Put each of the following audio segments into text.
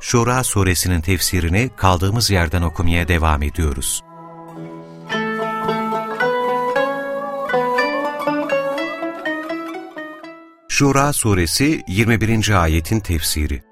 Şura suresinin tefsirini kaldığımız yerden okumaya devam ediyoruz. Şura suresi 21. ayetin tefsiri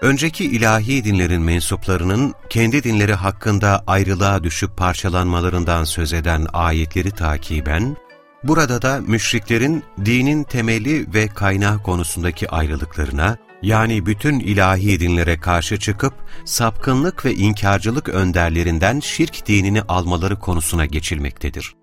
Önceki ilahi dinlerin mensuplarının kendi dinleri hakkında ayrılığa düşüp parçalanmalarından söz eden ayetleri takiben, Burada da müşriklerin dinin temeli ve kaynağı konusundaki ayrılıklarına, yani bütün ilahi dinlere karşı çıkıp sapkınlık ve inkarcılık önderlerinden şirk dinini almaları konusuna geçilmektedir.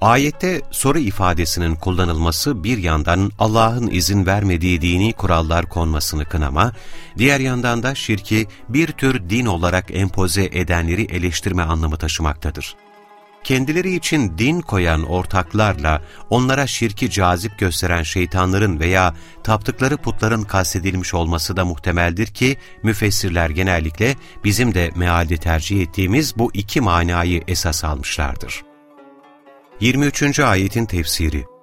Ayette soru ifadesinin kullanılması bir yandan Allah'ın izin vermediği dini kurallar konmasını kınama, diğer yandan da şirki bir tür din olarak empoze edenleri eleştirme anlamı taşımaktadır kendileri için din koyan ortaklarla onlara şirki cazip gösteren şeytanların veya taptıkları putların kastedilmiş olması da muhtemeldir ki müfessirler genellikle bizim de mealde tercih ettiğimiz bu iki manayı esas almışlardır. 23. Ayetin Tefsiri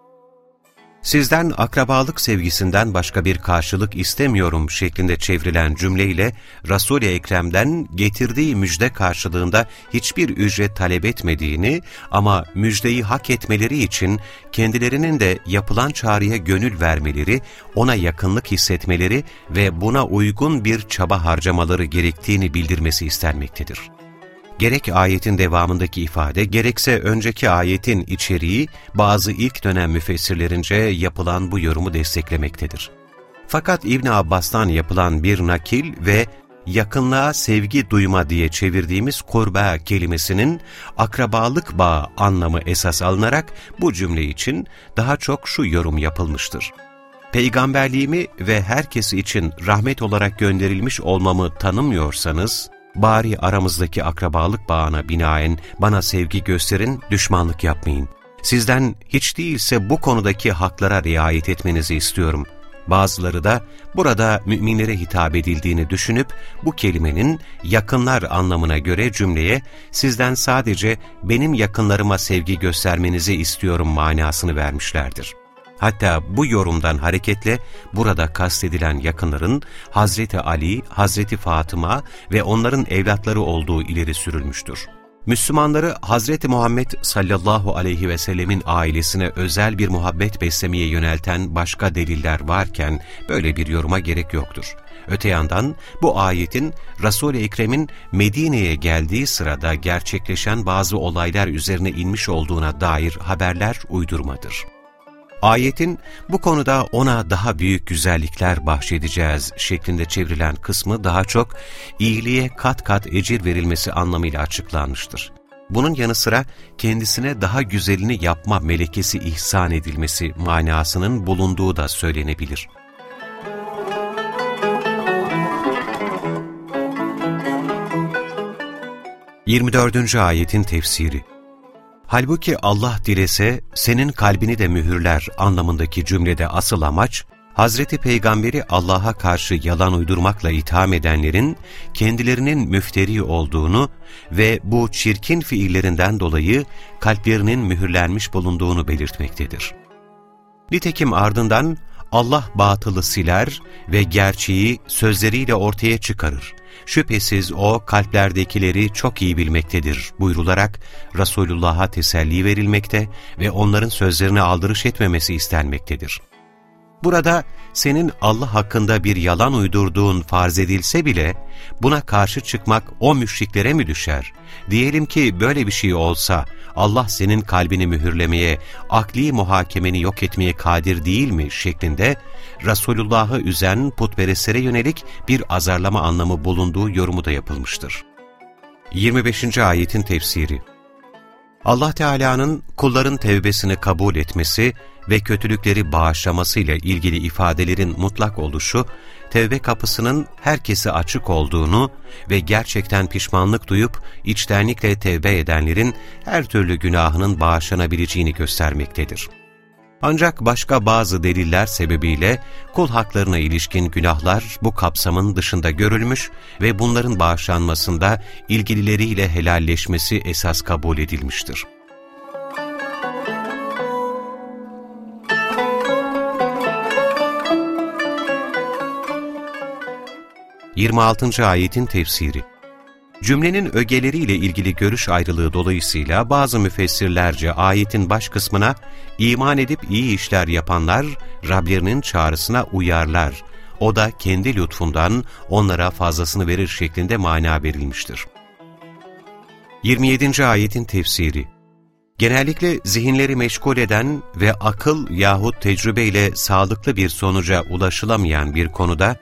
sizden akrabalık sevgisinden başka bir karşılık istemiyorum şeklinde çevrilen cümleyle Resul-i Ekrem'den getirdiği müjde karşılığında hiçbir ücret talep etmediğini ama müjdeyi hak etmeleri için kendilerinin de yapılan çağrıya gönül vermeleri, ona yakınlık hissetmeleri ve buna uygun bir çaba harcamaları gerektiğini bildirmesi istenmektedir gerek ayetin devamındaki ifade, gerekse önceki ayetin içeriği bazı ilk dönem müfessirlerince yapılan bu yorumu desteklemektedir. Fakat İbn Abbas'tan yapılan bir nakil ve yakınlığa sevgi duyma diye çevirdiğimiz kurba kelimesinin akrabalık bağı anlamı esas alınarak bu cümle için daha çok şu yorum yapılmıştır. Peygamberliğimi ve herkes için rahmet olarak gönderilmiş olmamı tanımıyorsanız, bari aramızdaki akrabalık bağına binaen bana sevgi gösterin, düşmanlık yapmayın. Sizden hiç değilse bu konudaki haklara riayet etmenizi istiyorum. Bazıları da burada müminlere hitap edildiğini düşünüp bu kelimenin yakınlar anlamına göre cümleye sizden sadece benim yakınlarıma sevgi göstermenizi istiyorum manasını vermişlerdir. Hatta bu yorumdan hareketle burada kastedilen yakınların Hazreti Ali, Hazreti Fatıma ve onların evlatları olduğu ileri sürülmüştür. Müslümanları Hazreti Muhammed sallallahu aleyhi ve sellemin ailesine özel bir muhabbet beslemeye yönelten başka deliller varken böyle bir yoruma gerek yoktur. Öte yandan bu ayetin Resul-i Ekrem'in Medine'ye geldiği sırada gerçekleşen bazı olaylar üzerine inmiş olduğuna dair haberler uydurmadır. Ayetin bu konuda ona daha büyük güzellikler bahşedeceğiz şeklinde çevrilen kısmı daha çok iyiliğe kat kat ecir verilmesi anlamıyla açıklanmıştır. Bunun yanı sıra kendisine daha güzelini yapma melekesi ihsan edilmesi manasının bulunduğu da söylenebilir. Yirmi dördüncü Ayetin Tefsiri Halbuki Allah dilese senin kalbini de mühürler anlamındaki cümlede asıl amaç, Hazreti Peygamberi Allah'a karşı yalan uydurmakla itham edenlerin kendilerinin müfteri olduğunu ve bu çirkin fiillerinden dolayı kalplerinin mühürlenmiş bulunduğunu belirtmektedir. Nitekim ardından Allah batılı siler ve gerçeği sözleriyle ortaya çıkarır. Şüphesiz O kalplerdekileri çok iyi bilmektedir buyrularak Resulullah'a teselli verilmekte ve onların sözlerine aldırış etmemesi istenmektedir. Burada senin Allah hakkında bir yalan uydurduğun farz edilse bile buna karşı çıkmak o müşriklere mi düşer? Diyelim ki böyle bir şey olsa Allah senin kalbini mühürlemeye, akli muhakemeni yok etmeye kadir değil mi şeklinde Resulullah'ı üzen putperestlere yönelik bir azarlama anlamı bulunduğu yorumu da yapılmıştır. 25. Ayetin Tefsiri Allah Teala'nın kulların tevbesini kabul etmesi ve kötülükleri bağışlamasıyla ilgili ifadelerin mutlak oluşu, tevbe kapısının herkese açık olduğunu ve gerçekten pişmanlık duyup içtenlikle tevbe edenlerin her türlü günahının bağışlanabileceğini göstermektedir. Ancak başka bazı deliller sebebiyle kul haklarına ilişkin günahlar bu kapsamın dışında görülmüş ve bunların bağışlanmasında ilgilileriyle helalleşmesi esas kabul edilmiştir. 26. ayetin tefsiri Cümlenin ögeleriyle ilgili görüş ayrılığı dolayısıyla bazı müfessirlerce ayetin baş kısmına iman edip iyi işler yapanlar Rablerinin çağrısına uyarlar. O da kendi lütfundan onlara fazlasını verir şeklinde mana verilmiştir. 27. ayetin tefsiri Genellikle zihinleri meşgul eden ve akıl yahut tecrübeyle sağlıklı bir sonuca ulaşılamayan bir konuda,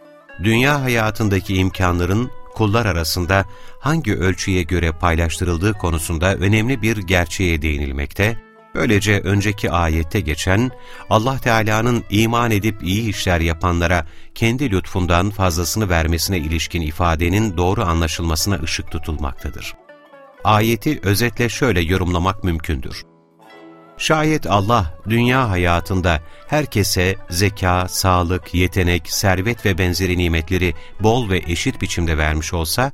dünya hayatındaki imkanların kullar arasında hangi ölçüye göre paylaştırıldığı konusunda önemli bir gerçeğe değinilmekte, böylece önceki ayette geçen Allah Teala'nın iman edip iyi işler yapanlara kendi lütfundan fazlasını vermesine ilişkin ifadenin doğru anlaşılmasına ışık tutulmaktadır. Ayeti özetle şöyle yorumlamak mümkündür. Şayet Allah dünya hayatında herkese zeka, sağlık, yetenek, servet ve benzeri nimetleri bol ve eşit biçimde vermiş olsa,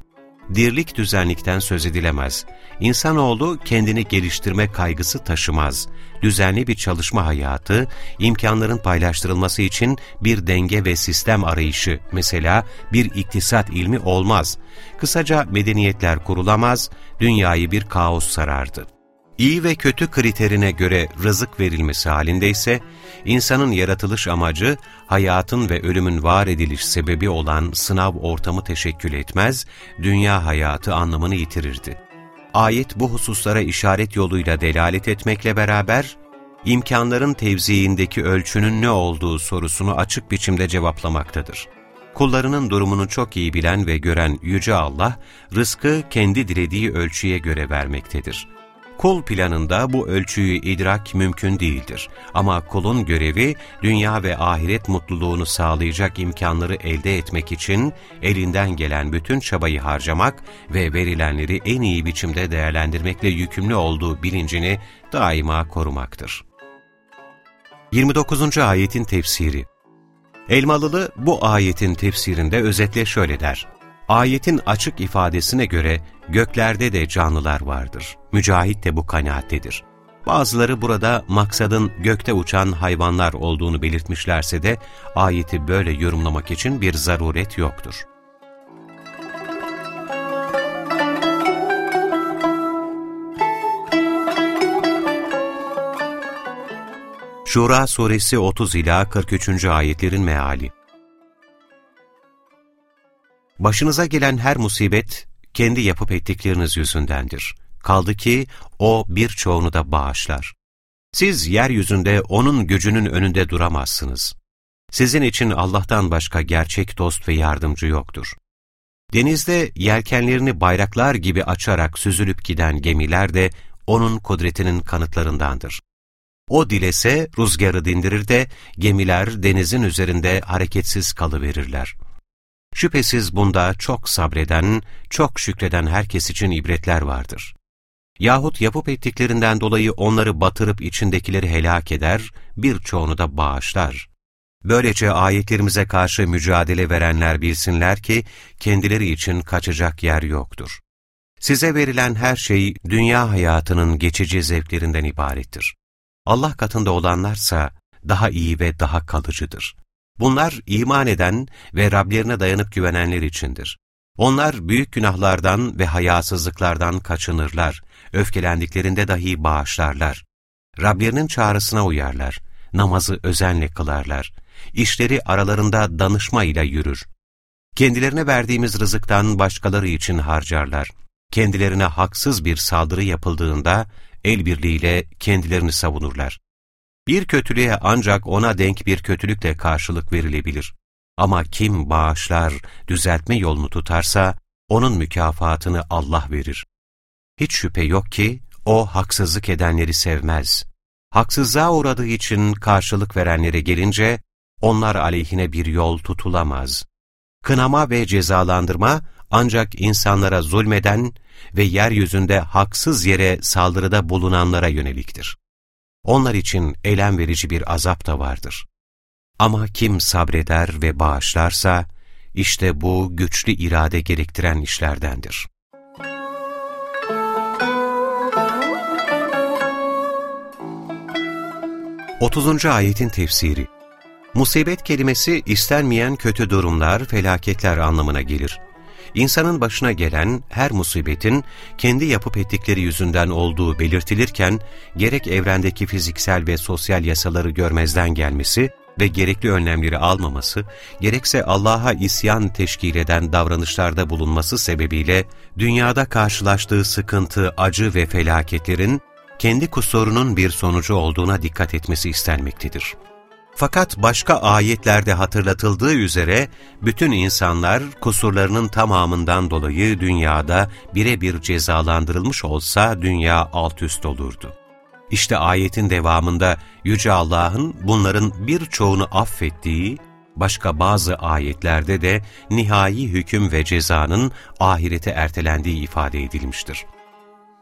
dirlik düzenlikten söz edilemez. İnsanoğlu kendini geliştirme kaygısı taşımaz. Düzenli bir çalışma hayatı, imkanların paylaştırılması için bir denge ve sistem arayışı, mesela bir iktisat ilmi olmaz. Kısaca medeniyetler kurulamaz, dünyayı bir kaos sarardı. İyi ve kötü kriterine göre rızık verilmesi halinde ise, insanın yaratılış amacı, hayatın ve ölümün var ediliş sebebi olan sınav ortamı teşekkül etmez, dünya hayatı anlamını yitirirdi. Ayet bu hususlara işaret yoluyla delalet etmekle beraber, imkanların tevziğindeki ölçünün ne olduğu sorusunu açık biçimde cevaplamaktadır. Kullarının durumunu çok iyi bilen ve gören Yüce Allah, rızkı kendi dilediği ölçüye göre vermektedir. Kul planında bu ölçüyü idrak mümkün değildir. Ama kulun görevi dünya ve ahiret mutluluğunu sağlayacak imkanları elde etmek için elinden gelen bütün çabayı harcamak ve verilenleri en iyi biçimde değerlendirmekle yükümlü olduğu bilincini daima korumaktır. 29. Ayetin Tefsiri Elmalılı bu ayetin tefsirinde özetle şöyle der. Ayetin açık ifadesine göre göklerde de canlılar vardır. Mücahit de bu kanaattedir. Bazıları burada maksadın gökte uçan hayvanlar olduğunu belirtmişlerse de ayeti böyle yorumlamak için bir zaruret yoktur. Şura Suresi 30 ila 43. ayetlerin meali Başınıza gelen her musibet, kendi yapıp ettikleriniz yüzündendir. Kaldı ki O birçoğunu da bağışlar. Siz yeryüzünde O'nun gücünün önünde duramazsınız. Sizin için Allah'tan başka gerçek dost ve yardımcı yoktur. Denizde yelkenlerini bayraklar gibi açarak süzülüp giden gemiler de O'nun kudretinin kanıtlarındandır. O dilese rüzgarı dindirir de gemiler denizin üzerinde hareketsiz kalıverirler. Şüphesiz bunda çok sabreden, çok şükreden herkes için ibretler vardır. Yahut yapıp ettiklerinden dolayı onları batırıp içindekileri helak eder, birçoğunu da bağışlar. Böylece ayetlerimize karşı mücadele verenler bilsinler ki, kendileri için kaçacak yer yoktur. Size verilen her şey, dünya hayatının geçici zevklerinden ibarettir. Allah katında olanlarsa, daha iyi ve daha kalıcıdır. Bunlar iman eden ve Rablerine dayanıp güvenenler içindir. Onlar büyük günahlardan ve hayasızlıklardan kaçınırlar, öfkelendiklerinde dahi bağışlarlar. Rablerinin çağrısına uyarlar, namazı özenle kılarlar, işleri aralarında danışma ile yürür. Kendilerine verdiğimiz rızıktan başkaları için harcarlar. Kendilerine haksız bir saldırı yapıldığında el birliğiyle kendilerini savunurlar. Bir kötülüğe ancak ona denk bir kötülükle karşılık verilebilir. Ama kim bağışlar, düzeltme yolunu tutarsa, onun mükafatını Allah verir. Hiç şüphe yok ki, o haksızlık edenleri sevmez. Haksızlığa uğradığı için karşılık verenlere gelince, onlar aleyhine bir yol tutulamaz. kınama ve cezalandırma ancak insanlara zulmeden ve yeryüzünde haksız yere saldırıda bulunanlara yöneliktir. Onlar için elem verici bir azap da vardır. Ama kim sabreder ve bağışlarsa, işte bu güçlü irade gerektiren işlerdendir. 30. ayetin tefsiri Musibet kelimesi istenmeyen kötü durumlar, felaketler anlamına gelir. İnsanın başına gelen her musibetin kendi yapıp ettikleri yüzünden olduğu belirtilirken, gerek evrendeki fiziksel ve sosyal yasaları görmezden gelmesi ve gerekli önlemleri almaması, gerekse Allah'a isyan teşkil eden davranışlarda bulunması sebebiyle dünyada karşılaştığı sıkıntı, acı ve felaketlerin kendi kusurunun bir sonucu olduğuna dikkat etmesi istenmektedir. Fakat başka ayetlerde hatırlatıldığı üzere bütün insanlar kusurlarının tamamından dolayı dünyada birebir cezalandırılmış olsa dünya alt üst olurdu. İşte ayetin devamında Yüce Allah'ın bunların birçoğunu affettiği, başka bazı ayetlerde de nihai hüküm ve cezanın ahirete ertelendiği ifade edilmiştir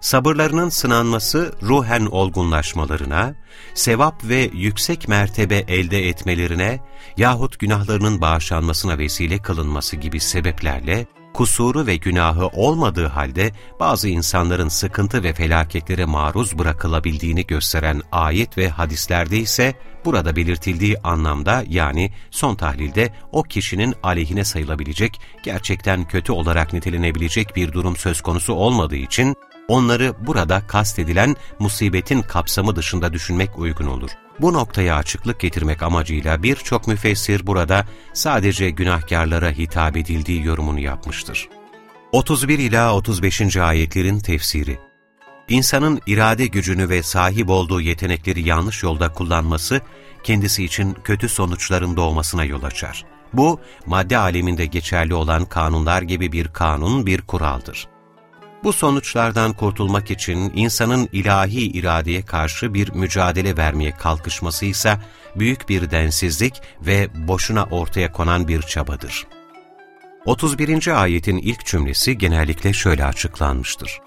sabırlarının sınanması ruhen olgunlaşmalarına, sevap ve yüksek mertebe elde etmelerine yahut günahlarının bağışlanmasına vesile kılınması gibi sebeplerle, kusuru ve günahı olmadığı halde bazı insanların sıkıntı ve felaketlere maruz bırakılabildiğini gösteren ayet ve hadislerde ise burada belirtildiği anlamda yani son tahlilde o kişinin aleyhine sayılabilecek, gerçekten kötü olarak nitelenebilecek bir durum söz konusu olmadığı için onları burada kastedilen musibetin kapsamı dışında düşünmek uygun olur. Bu noktaya açıklık getirmek amacıyla birçok müfessir burada sadece günahkarlara hitap edildiği yorumunu yapmıştır. 31 ila 35. ayetlerin tefsiri İnsanın irade gücünü ve sahip olduğu yetenekleri yanlış yolda kullanması, kendisi için kötü sonuçların doğmasına yol açar. Bu, madde aleminde geçerli olan kanunlar gibi bir kanun, bir kuraldır. Bu sonuçlardan kurtulmak için insanın ilahi iradeye karşı bir mücadele vermeye kalkışması ise büyük bir densizlik ve boşuna ortaya konan bir çabadır. 31. ayetin ilk cümlesi genellikle şöyle açıklanmıştır.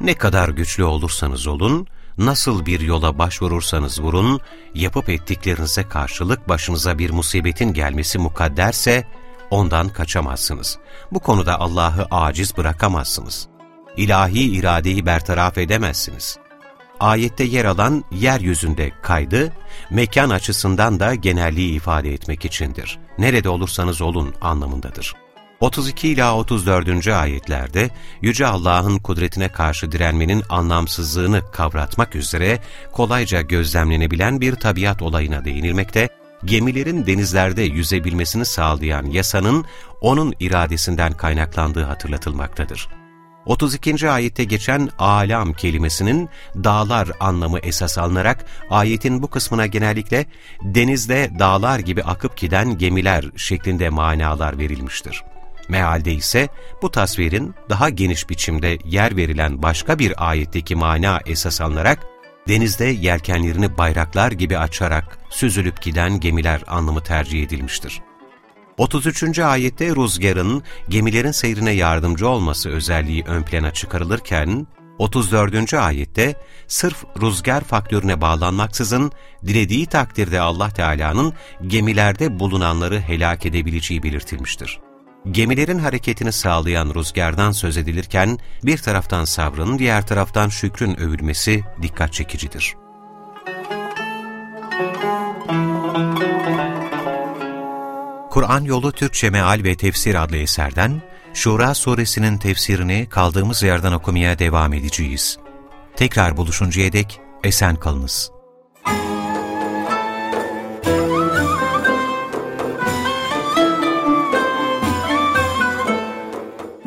Ne kadar güçlü olursanız olun, nasıl bir yola başvurursanız vurun, yapıp ettiklerinize karşılık başınıza bir musibetin gelmesi mukadderse, ondan kaçamazsınız. Bu konuda Allah'ı aciz bırakamazsınız ilahi iradeyi bertaraf edemezsiniz. Ayette yer alan yeryüzünde kaydı, mekan açısından da genelliği ifade etmek içindir. Nerede olursanız olun anlamındadır. 32 ila 34. ayetlerde Yüce Allah'ın kudretine karşı direnmenin anlamsızlığını kavratmak üzere kolayca gözlemlenebilen bir tabiat olayına değinilmekte, gemilerin denizlerde yüzebilmesini sağlayan yasanın onun iradesinden kaynaklandığı hatırlatılmaktadır. 32. ayette geçen alam kelimesinin dağlar anlamı esas alınarak ayetin bu kısmına genellikle denizde dağlar gibi akıp giden gemiler şeklinde manalar verilmiştir. Mealde ise bu tasvirin daha geniş biçimde yer verilen başka bir ayetteki mana esas alınarak denizde yelkenlerini bayraklar gibi açarak süzülüp giden gemiler anlamı tercih edilmiştir. 33. ayette rüzgarın gemilerin seyrine yardımcı olması özelliği ön plana çıkarılırken, 34. ayette sırf rüzgar faktörüne bağlanmaksızın dilediği takdirde Allah Teala'nın gemilerde bulunanları helak edebileceği belirtilmiştir. Gemilerin hareketini sağlayan rüzgardan söz edilirken bir taraftan sabrın, diğer taraftan şükrün övülmesi dikkat çekicidir. Kur'an Yolu Türkçe Meal ve Tefsir adlı eserden Şura suresinin tefsirini kaldığımız yerden okumaya devam edeceğiz. Tekrar buluşuncaya dek esen kalınız.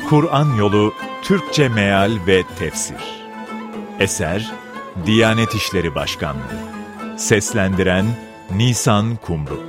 Kur'an Yolu Türkçe Meal ve Tefsir Eser Diyanet İşleri Başkanlığı Seslendiren Nisan Kumru